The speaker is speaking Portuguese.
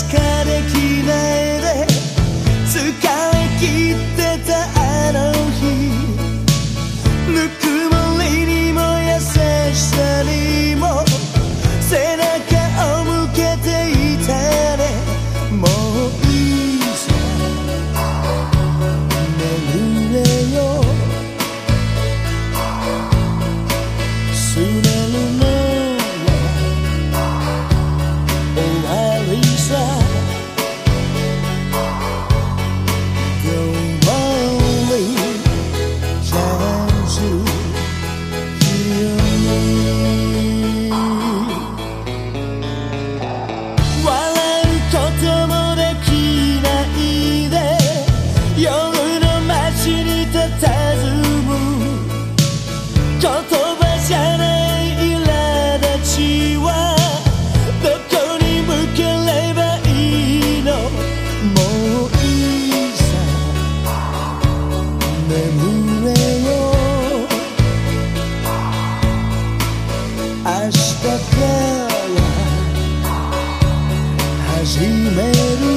mascara que número